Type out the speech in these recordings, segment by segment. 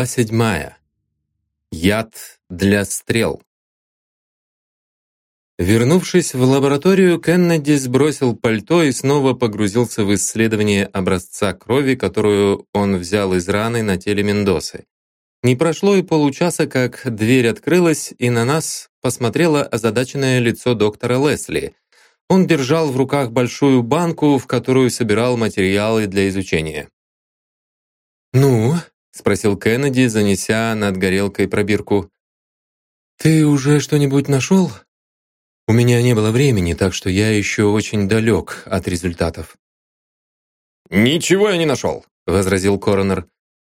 Глава седьмая. Яд для стрел. Вернувшись в лабораторию, Кеннеди сбросил пальто и снова погрузился в исследование образца крови, которую он взял из раны на теле Мендосы. Не прошло и получаса, как дверь открылась, и на нас посмотрело озадаченное лицо доктора Лесли. Он держал в руках большую банку, в которую собирал материалы для изучения. «Ну?» — спросил Кеннеди, занеся над горелкой пробирку. «Ты уже что-нибудь нашел?» «У меня не было времени, так что я еще очень далек от результатов». «Ничего я не нашел», — возразил коронер.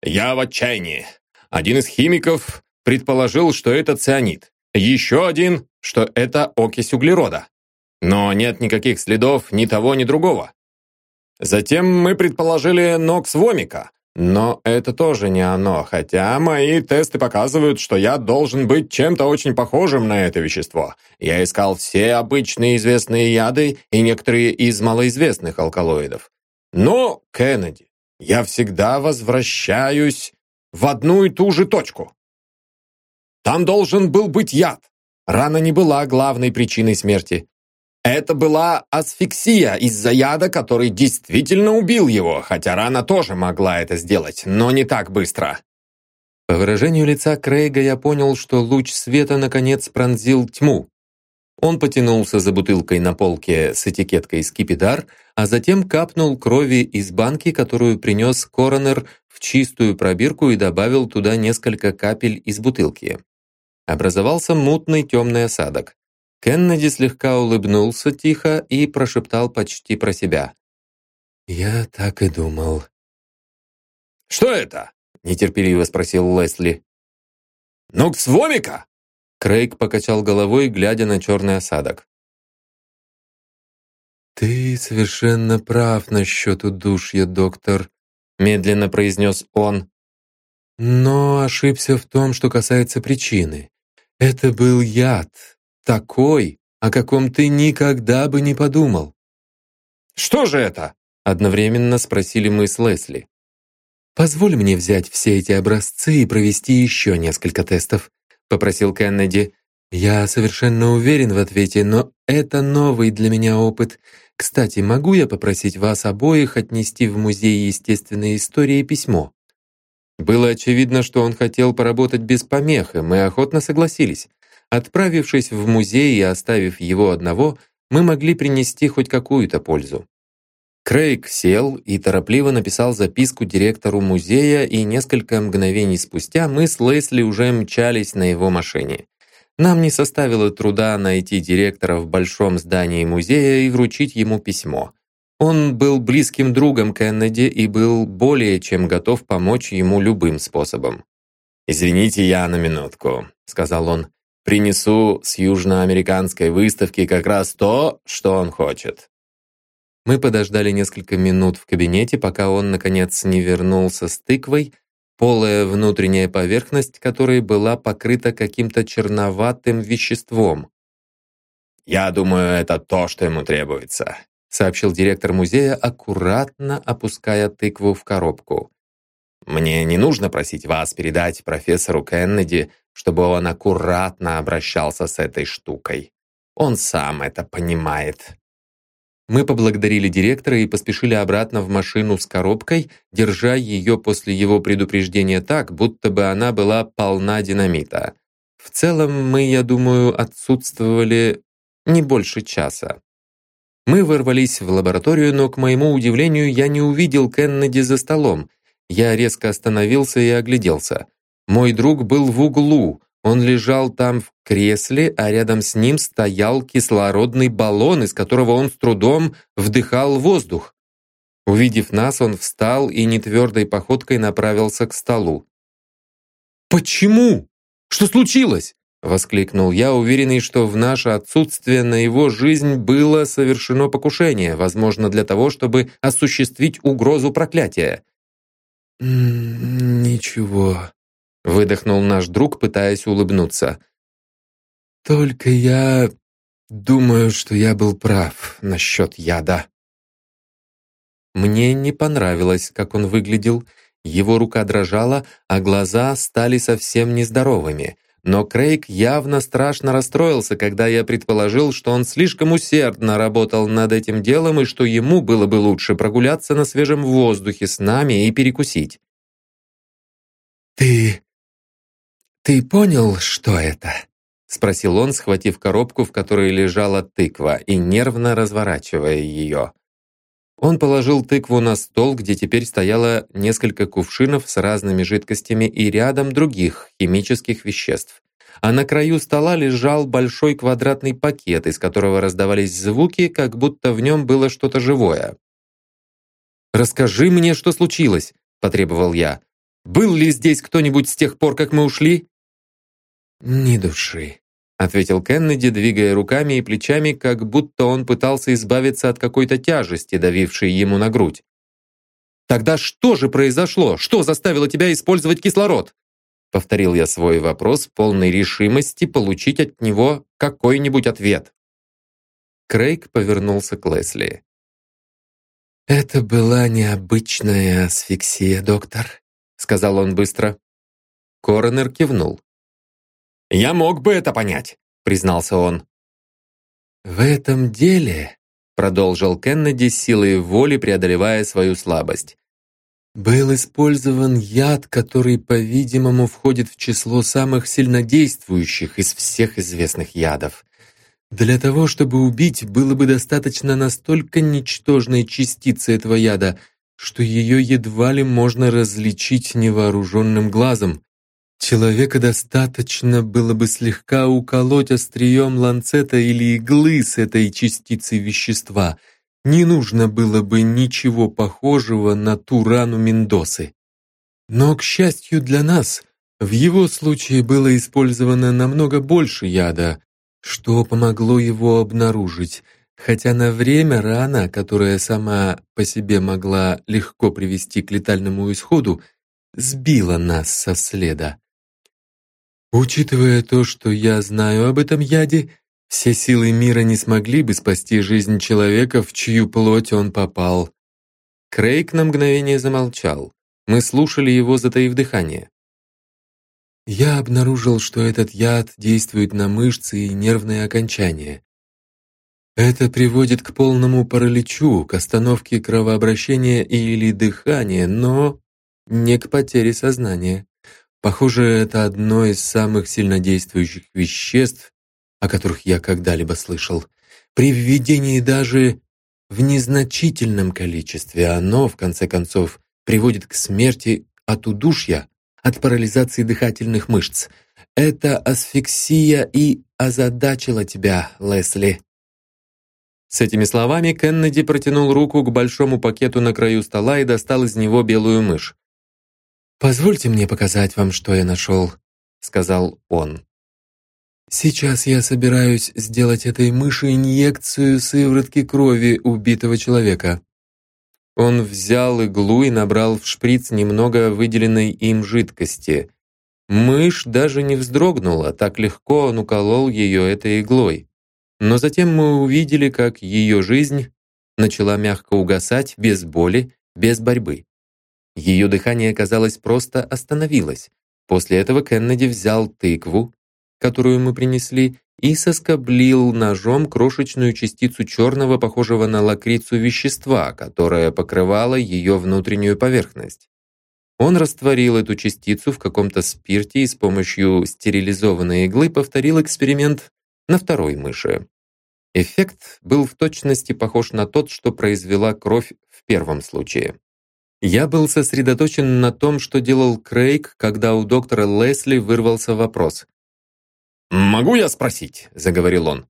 «Я в отчаянии. Один из химиков предположил, что это цианид. Еще один, что это окись углерода. Но нет никаких следов ни того, ни другого. Затем мы предположили нокс вомика, но это тоже не оно, хотя мои тесты показывают, что я должен быть чем-то очень похожим на это вещество. Я искал все обычные известные яды и некоторые из малоизвестных алкалоидов. Но, Кеннеди, я всегда возвращаюсь в одну и ту же точку. Там должен был быть яд. Рана не была главной причиной смерти. Это была асфиксия из-за яда, который действительно убил его, хотя рана тоже могла это сделать, но не так быстро. По выражению лица Крейга я понял, что луч света наконец пронзил тьму. Он потянулся за бутылкой на полке с этикеткой «Скипидар», а затем капнул крови из банки, которую принес коронер в чистую пробирку и добавил туда несколько капель из бутылки. Образовался мутный темный осадок. Кеннеди слегка улыбнулся тихо и прошептал почти про себя. «Я так и думал». «Что это?» — нетерпеливо спросил Лесли. «Нукс вомика?» Крейг покачал головой, глядя на черный осадок. «Ты совершенно прав насчет удушья, доктор», — медленно произнес он. «Но ошибся в том, что касается причины. Это был яд, такой, о каком ты никогда бы не подумал. «Что же это?» — одновременно спросили мы с Лесли. «Позволь мне взять все эти образцы и провести еще несколько тестов», — попросил Кеннеди. «Я совершенно уверен в ответе, но это новый для меня опыт. Кстати, могу я попросить вас обоих отнести в Музей естественной истории письмо?» Было очевидно, что он хотел поработать без помех, и мы охотно согласились. Отправившись в музей и оставив его одного, мы могли принести хоть какую-то пользу. Крейг сел и торопливо написал записку директору музея, и несколько мгновений спустя мы с Лесли уже мчались на его машине. Нам не составило труда найти директора в большом здании музея и вручить ему письмо. Он был близким другом Кеннеди и был более чем готов помочь ему любым способом. «Извините, я на минутку», — сказал он. Принесу с южноамериканской выставки как раз то, что он хочет». Мы подождали несколько минут в кабинете, пока он, наконец, не вернулся с тыквой, полая внутренняя поверхность которой была покрыта каким-то черноватым веществом. «Я думаю, это то, что ему требуется», сообщил директор музея, аккуратно опуская тыкву в коробку. «Мне не нужно просить вас передать профессору Кеннеди, чтобы он аккуратно обращался с этой штукой. Он сам это понимает». Мы поблагодарили директора и поспешили обратно в машину с коробкой, держа ее после его предупреждения так, будто бы она была полна динамита. В целом мы, я думаю, отсутствовали не больше часа. Мы ворвались в лабораторию, но, к моему удивлению, я не увидел Кеннеди за столом. Я резко остановился и огляделся. Мой друг был в углу. Он лежал там в кресле, а рядом с ним стоял кислородный баллон, из которого он с трудом вдыхал воздух. Увидев нас, он встал и нетвердой походкой направился к столу. «Почему? Что случилось?» — воскликнул я, уверенный, что в наше отсутствие на его жизнь было совершено покушение, возможно, для того, чтобы осуществить угрозу проклятия. «Ничего», Выдохнул наш друг, пытаясь улыбнуться. «Только я думаю, что я был прав насчет яда». Мне не понравилось, как он выглядел. Его рука дрожала, а глаза стали совсем нездоровыми. Но Крейг явно страшно расстроился, когда я предположил, что он слишком усердно работал над этим делом и что ему было бы лучше прогуляться на свежем воздухе с нами и перекусить. «Ты... ты понял, что это?» — спросил он, схватив коробку, в которой лежала тыква, и нервно разворачивая ее. Он положил тыкву на стол, где теперь стояло несколько кувшинов с разными жидкостями и рядом других химических веществ. А на краю стола лежал большой квадратный пакет, из которого раздавались звуки, как будто в нем было что-то живое. «Расскажи мне, что случилось», — потребовал я. «Был ли здесь кто-нибудь с тех пор, как мы ушли?» «Ни души», ответил Кеннеди, двигая руками и плечами, как будто он пытался избавиться от какой-то тяжести, давившей ему на грудь. «Тогда что же произошло? Что заставило тебя использовать кислород?» Повторил я свой вопрос, полной решимости получить от него какой-нибудь ответ. Крейг повернулся к Лесли. «Это была необычная асфиксия, доктор», — сказал он быстро. Коронер кивнул. «Я мог бы это понять», — признался он. «В этом деле», — продолжил Кеннеди силой воли, преодолевая свою слабость, «был использован яд, который, по-видимому, входит в число самых сильнодействующих из всех известных ядов. Для того, чтобы убить, было бы достаточно настолько ничтожной частицы этого яда, что ее едва ли можно различить невооруженным глазом. Человека достаточно было бы слегка уколоть острием ланцета или иглы с этой частицей вещества. Не нужно было бы ничего похожего на ту рану Мендосы. Но, к счастью для нас, в его случае было использовано намного больше яда, что помогло его обнаружить, хотя на время рана, которая сама по себе могла легко привести к летальному исходу, сбила нас со следа. Учитывая то, что я знаю об этом яде, все силы мира не смогли бы спасти жизнь человека, в чью плоть он попал. Крейг на мгновение замолчал. Мы слушали его, затаив дыхание. Я обнаружил, что этот яд действует на мышцы и нервные окончания. Это приводит к полному параличу, к остановке кровообращения или дыхания, но не к потере сознания. Похоже, это одно из самых сильнодействующих веществ, о которых я когда-либо слышал. При введении даже в незначительном количестве оно, в конце концов, приводит к смерти от удушья, от парализации дыхательных мышц. Это асфиксия и озадачила тебя, Лесли. С этими словами Кеннеди протянул руку к большому пакету на краю стола и достал из него белую мышь. «Позвольте мне показать вам, что я нашел», — сказал он. «Сейчас я собираюсь сделать этой мыши инъекцию сыворотки крови убитого человека». Он взял иглу и набрал в шприц немного выделенной им жидкости. Мышь даже не вздрогнула, так легко он уколол ее этой иглой. Но затем мы увидели, как ее жизнь начала мягко угасать без боли, без борьбы. Ее дыхание, казалось, просто остановилось. После этого Кеннеди взял тыкву, которую мы принесли, и соскоблил ножом крошечную частицу черного, похожего на лакрицу вещества, которое покрывало ее внутреннюю поверхность. Он растворил эту частицу в каком-то спирте и с помощью стерилизованной иглы повторил эксперимент на второй мыши. Эффект был в точности похож на тот, что произвела кровь в первом случае. Я был сосредоточен на том, что делал Крейг, когда у доктора Лесли вырвался вопрос. «Могу я спросить?» – заговорил он.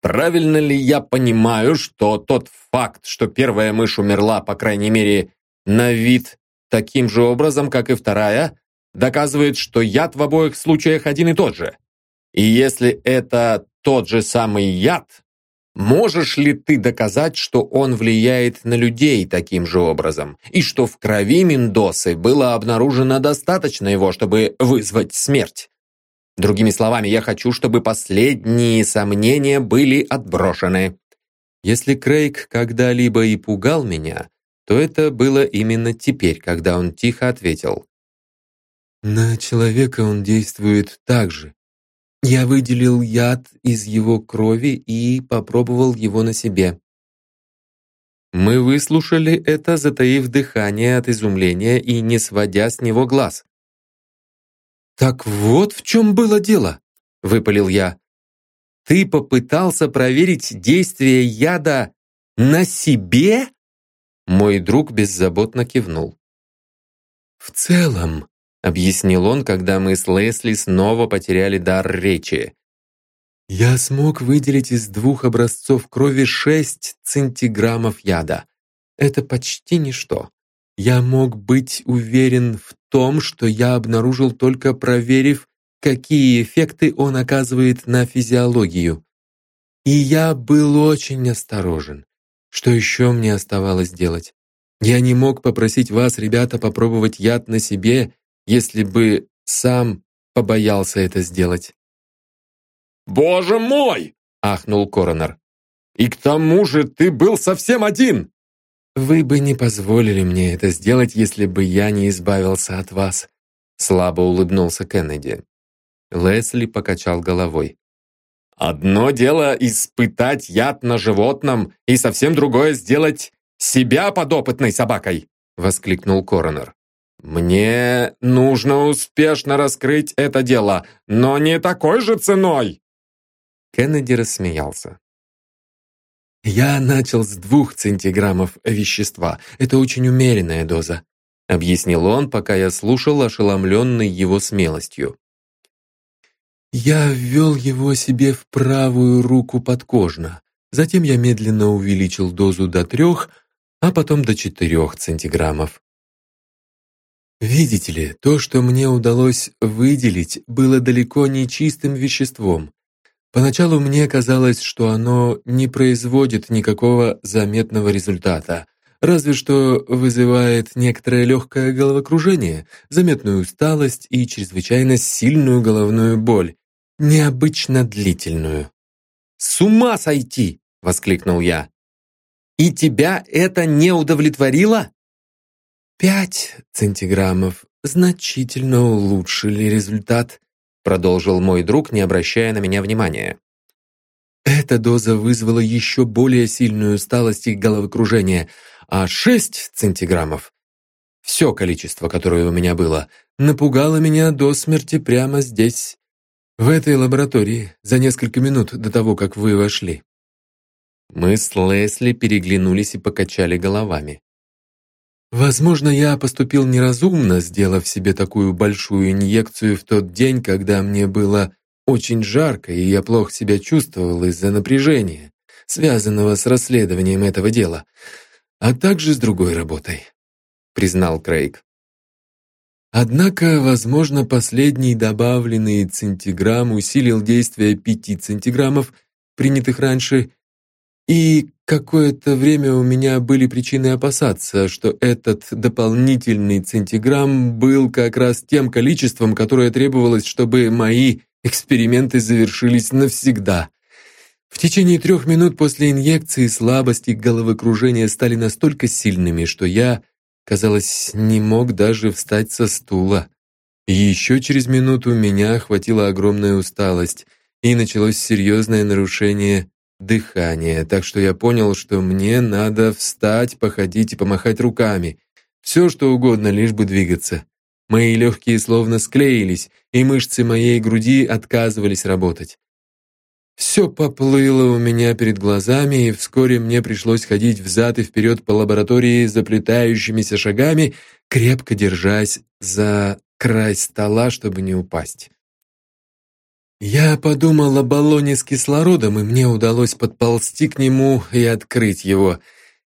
«Правильно ли я понимаю, что тот факт, что первая мышь умерла, по крайней мере, на вид таким же образом, как и вторая, доказывает, что яд в обоих случаях один и тот же? И если это тот же самый яд, Можешь ли ты доказать, что он влияет на людей таким же образом, и что в крови Мендосы было обнаружено достаточно его, чтобы вызвать смерть? Другими словами, я хочу, чтобы последние сомнения были отброшены. Если Крейг когда-либо и пугал меня, то это было именно теперь, когда он тихо ответил. «На человека он действует так же. Я выделил яд из его крови и попробовал его на себе». Мы выслушали это, затаив дыхание от изумления и не сводя с него глаз. «Так вот в чем было дело», — выпалил я. «Ты попытался проверить действие яда на себе?» Мой друг беззаботно кивнул. «В целом», — объяснил он, когда мы с Лесли снова потеряли дар речи, «я смог выделить из двух образцов крови 6 центиграммов яда. Это почти ничто. Я мог быть уверен в том, что я обнаружил только проверив, какие эффекты он оказывает на физиологию. И я был очень осторожен. Что еще мне оставалось делать? Я не мог попросить вас, ребята, попробовать яд на себе, если бы сам побоялся это сделать. «Боже мой!» — ахнул Коронер. «И к тому же ты был совсем один!» «Вы бы не позволили мне это сделать, если бы я не избавился от вас», слабо улыбнулся Кеннеди. Лесли покачал головой. Одно дело испытать яд на животном, и совсем другое сделать себя подопытной собакой!» — воскликнул Коронер. «Мне нужно успешно раскрыть это дело, но не такой же ценой!» Кеннеди рассмеялся. «Я начал с двух центиграммов вещества. Это очень умеренная доза», — объяснил он, пока я слушал, ошеломленный его смелостью. Я ввел его себе в правую руку подкожно. Затем я медленно увеличил дозу до трех, а потом до четырех центиграммов. Видите ли, то, что мне удалось выделить, было далеко не чистым веществом. Поначалу мне казалось, что оно не производит никакого заметного результата, разве что вызывает некоторое легкое головокружение, заметную усталость и чрезвычайно сильную головную боль, необычно длительную. «С ума сойти!» — воскликнул я. «И тебя это не удовлетворило?» «Пять центиграммов значительно улучшили результат», продолжил мой друг, не обращая на меня внимания. Эта доза вызвала еще более сильную усталость и головокружение, а шесть центиграммов, все количество, которое у меня было, напугало меня до смерти прямо здесь, в этой лаборатории, за несколько минут до того, как вы вошли». Мы с Лесли переглянулись и покачали головами. Возможно, я поступил неразумно, сделав себе такую большую инъекцию в тот день, когда мне было очень жарко, и я плохо себя чувствовал из-за напряжения, связанного с расследованием этого дела, а также с другой работой, признал Крейг. Однако, возможно, последний добавленный центиграмм усилил действие пяти центиграммов, принятых раньше, и какое-то время у меня были причины опасаться, что этот дополнительный центиграмм был как раз тем количеством, которое требовалось, чтобы мои эксперименты завершились навсегда. В течение трех минут после инъекции слабость и головокружение стали настолько сильными, что я Казалось, не мог даже встать со стула. Еще через минуту меня охватила огромная усталость, и началось серьезное нарушение дыхания, так что я понял, что мне надо встать, походить и помахать руками. Все, что угодно, лишь бы двигаться. Мои легкие словно склеились, и мышцы моей груди отказывались работать. Все поплыло у меня перед глазами, и вскоре мне пришлось ходить взад и вперед по лаборатории заплетающимися шагами, крепко держась за край стола, чтобы не упасть. Я подумал о баллоне с кислородом, и мне удалось подползти к нему и открыть его.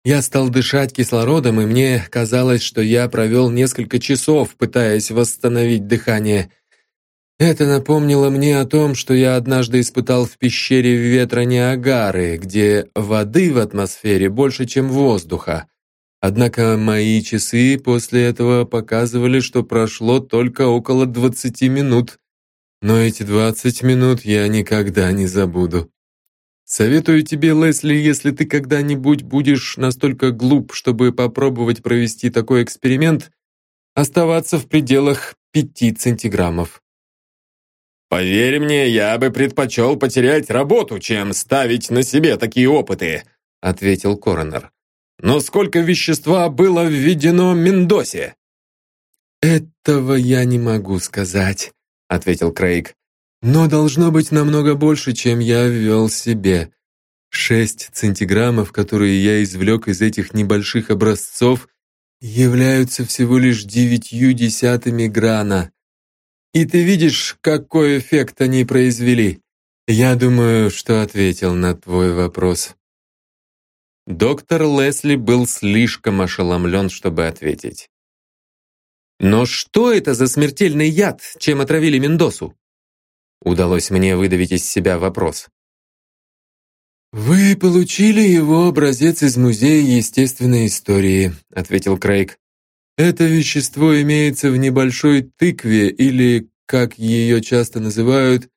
Я стал дышать кислородом, и мне казалось, что я провел несколько часов, пытаясь восстановить дыхание. Это напомнило мне о том, что я однажды испытал в пещере ветра Ниагары, где воды в атмосфере больше, чем воздуха. Однако мои часы после этого показывали, что прошло только около 20 минут. Но эти 20 минут я никогда не забуду. Советую тебе, Лесли, если ты когда-нибудь будешь настолько глуп, чтобы попробовать провести такой эксперимент, оставаться в пределах пяти центиграммов. «Поверь мне, я бы предпочел потерять работу, чем ставить на себе такие опыты», ответил коронер. «Но сколько вещества было введено Мендосе?» «Этого я не могу сказать», — ответил Крейг. Но должно быть намного больше, чем я ввел себе. Шесть центиграммов, которые я извлек из этих небольших образцов, являются всего лишь девятью десятыми грана. И ты видишь, какой эффект они произвели. Я думаю, что ответил на твой вопрос. Доктор Лесли был слишком ошеломлен, чтобы ответить. «Но что это за смертельный яд, чем отравили Мендосу?» Удалось мне выдавить из себя вопрос. «Вы получили его образец из Музея естественной истории», ответил Крейг. «Это вещество имеется в небольшой тыкве или, как ее часто называют,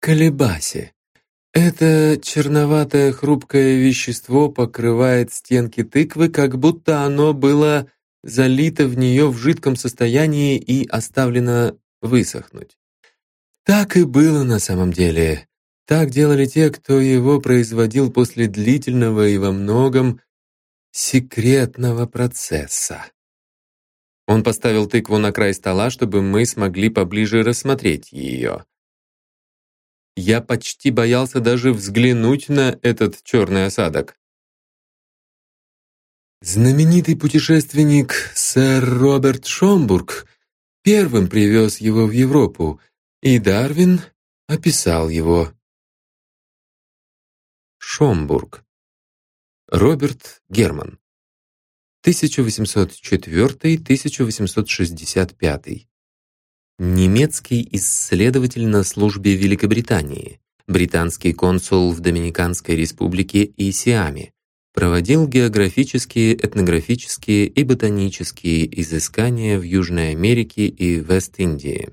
колебасе. Это черноватое хрупкое вещество покрывает стенки тыквы, как будто оно было залито в нее в жидком состоянии и оставлено высохнуть. Так и было на самом деле. Так делали те, кто его производил после длительного и во многом секретного процесса. Он поставил тыкву на край стола, чтобы мы смогли поближе рассмотреть ее. Я почти боялся даже взглянуть на этот черный осадок. Знаменитый путешественник сэр Роберт Шомбург первым привез его в Европу, и Дарвин описал его. Шомбург. Роберт Герман. 1804-1865. Немецкий исследователь на службе Великобритании, британский консул в Доминиканской республике и Сиаме, проводил географические, этнографические и ботанические изыскания в Южной Америке и Вест-Индии.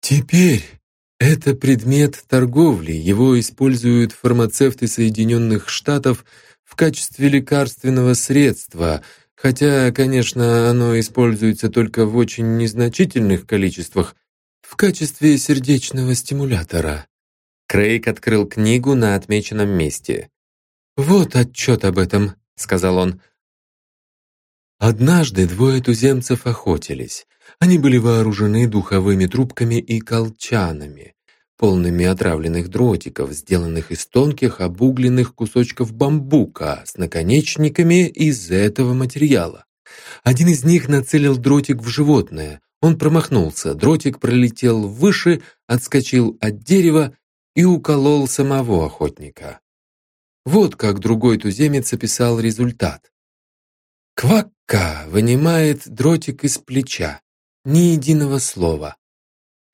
Теперь это предмет торговли, его используют фармацевты Соединенных Штатов в качестве лекарственного средства, хотя, конечно, оно используется только в очень незначительных количествах, в качестве сердечного стимулятора. Крейг открыл книгу на отмеченном месте. «Вот отчет об этом», — сказал он. Однажды двое туземцев охотились. Они были вооружены духовыми трубками и колчанами, полными отравленных дротиков, сделанных из тонких обугленных кусочков бамбука с наконечниками из этого материала. Один из них нацелил дротик в животное. Он промахнулся, дротик пролетел выше, отскочил от дерева и уколол самого охотника. Вот как другой туземец описал результат. Квакка вынимает дротик из плеча, ни единого слова.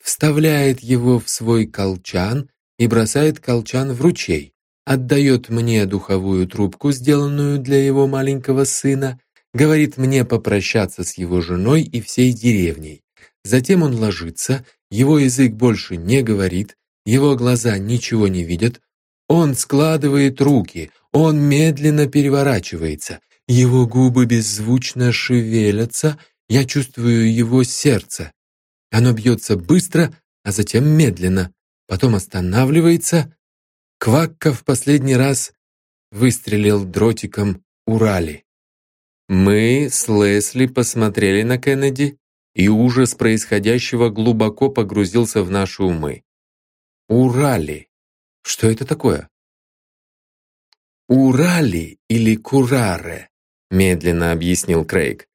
Вставляет его в свой колчан и бросает колчан в ручей. Отдает мне духовую трубку, сделанную для его маленького сына, говорит мне попрощаться с его женой и всей деревней. Затем он ложится, его язык больше не говорит, его глаза ничего не видят, он складывает руки, он медленно переворачивается, его губы беззвучно шевелятся, я чувствую его сердце. Оно бьется быстро, а затем медленно, потом останавливается. Квакка в последний раз выстрелил дротиком Урали. Мы с Лесли посмотрели на Кеннеди, и ужас происходящего глубоко погрузился в наши умы. Урали. Что это такое? Урали или Кураре, медленно объяснил Крейг.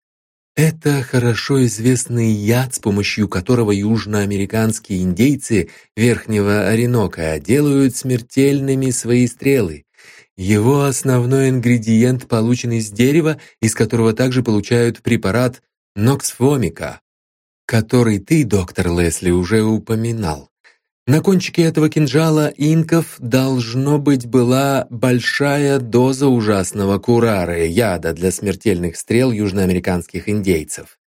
Это хорошо известный яд, с помощью которого южноамериканские индейцы Верхнего Оренока делают смертельными свои стрелы. Его основной ингредиент получен из дерева, из которого также получают препарат ноксфомика, который ты, доктор Лесли, уже упоминал. На кончике этого кинжала инков должно быть была большая доза ужасного курары, яда для смертельных стрел южноамериканских индейцев.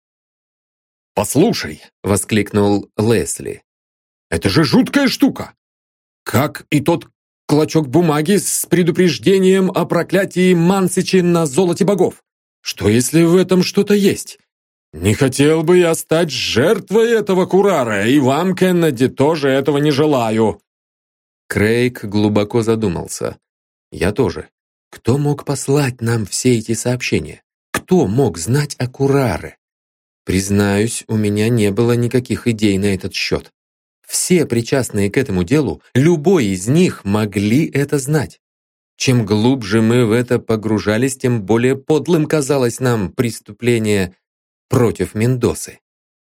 «Послушай!» — воскликнул Лесли. «Это же жуткая штука! как и тот клочок бумаги с предупреждением о проклятии Мансичи на золоте богов. Что если в этом что-то есть? Не хотел бы я стать жертвой этого Курара, и вам, Кеннеди, тоже этого не желаю. Крейг глубоко задумался. Я тоже. Кто мог послать нам все эти сообщения? Кто мог знать о Кураре? Признаюсь, у меня не было никаких идей на этот счет. Все причастные к этому делу, любой из них могли это знать. Чем глубже мы в это погружались, тем более подлым казалось нам преступление против Мендосы.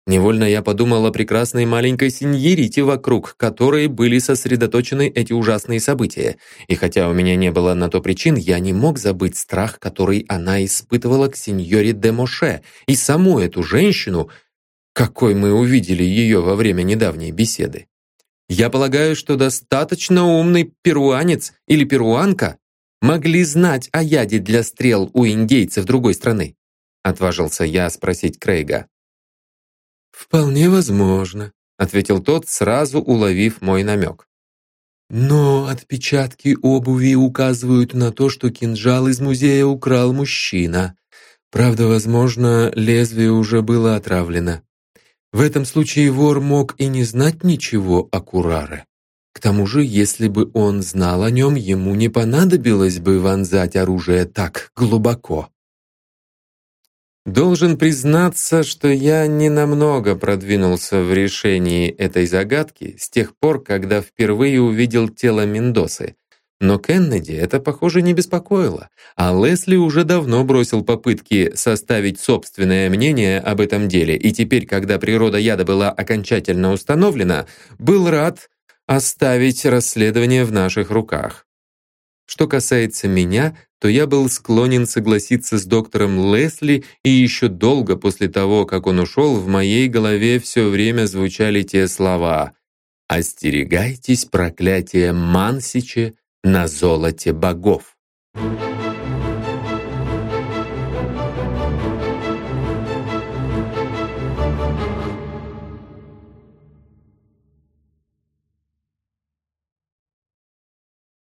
Невольно я подумал о прекрасной маленькой сеньорите, вокруг которой были сосредоточены эти ужасные события. И хотя у меня не было на то причин, я не мог забыть страх, который она испытывала к сеньоре де Моше и саму эту женщину, какой мы увидели ее во время недавней беседы. Я полагаю, что достаточно умный перуанец или перуанка могли знать о яде для стрел у индейцев другой страны. Отважился я спросить Крейга. «Вполне возможно», — ответил тот, сразу уловив мой намек. «Но отпечатки обуви указывают на то, что кинжал из музея украл мужчина. Правда, возможно, лезвие уже было отравлено. В этом случае вор мог и не знать ничего о Кураре. К тому же, если бы он знал о нем, ему не понадобилось бы вонзать оружие так глубоко. Должен признаться, что я не намного продвинулся в решении этой загадки с тех пор, когда впервые увидел тело Мендосы. Но Кеннеди это, похоже, не беспокоило, а Лесли уже давно бросил попытки составить собственное мнение об этом деле, и теперь, когда природа яда была окончательно установлена, был рад оставить расследование в наших руках. Что касается меня, то я был склонен согласиться с доктором Лесли, и еще долго после того, как он ушел, в моей голове все время звучали те слова «Остерегайтесь проклятия Мансича на золоте богов». Thank you.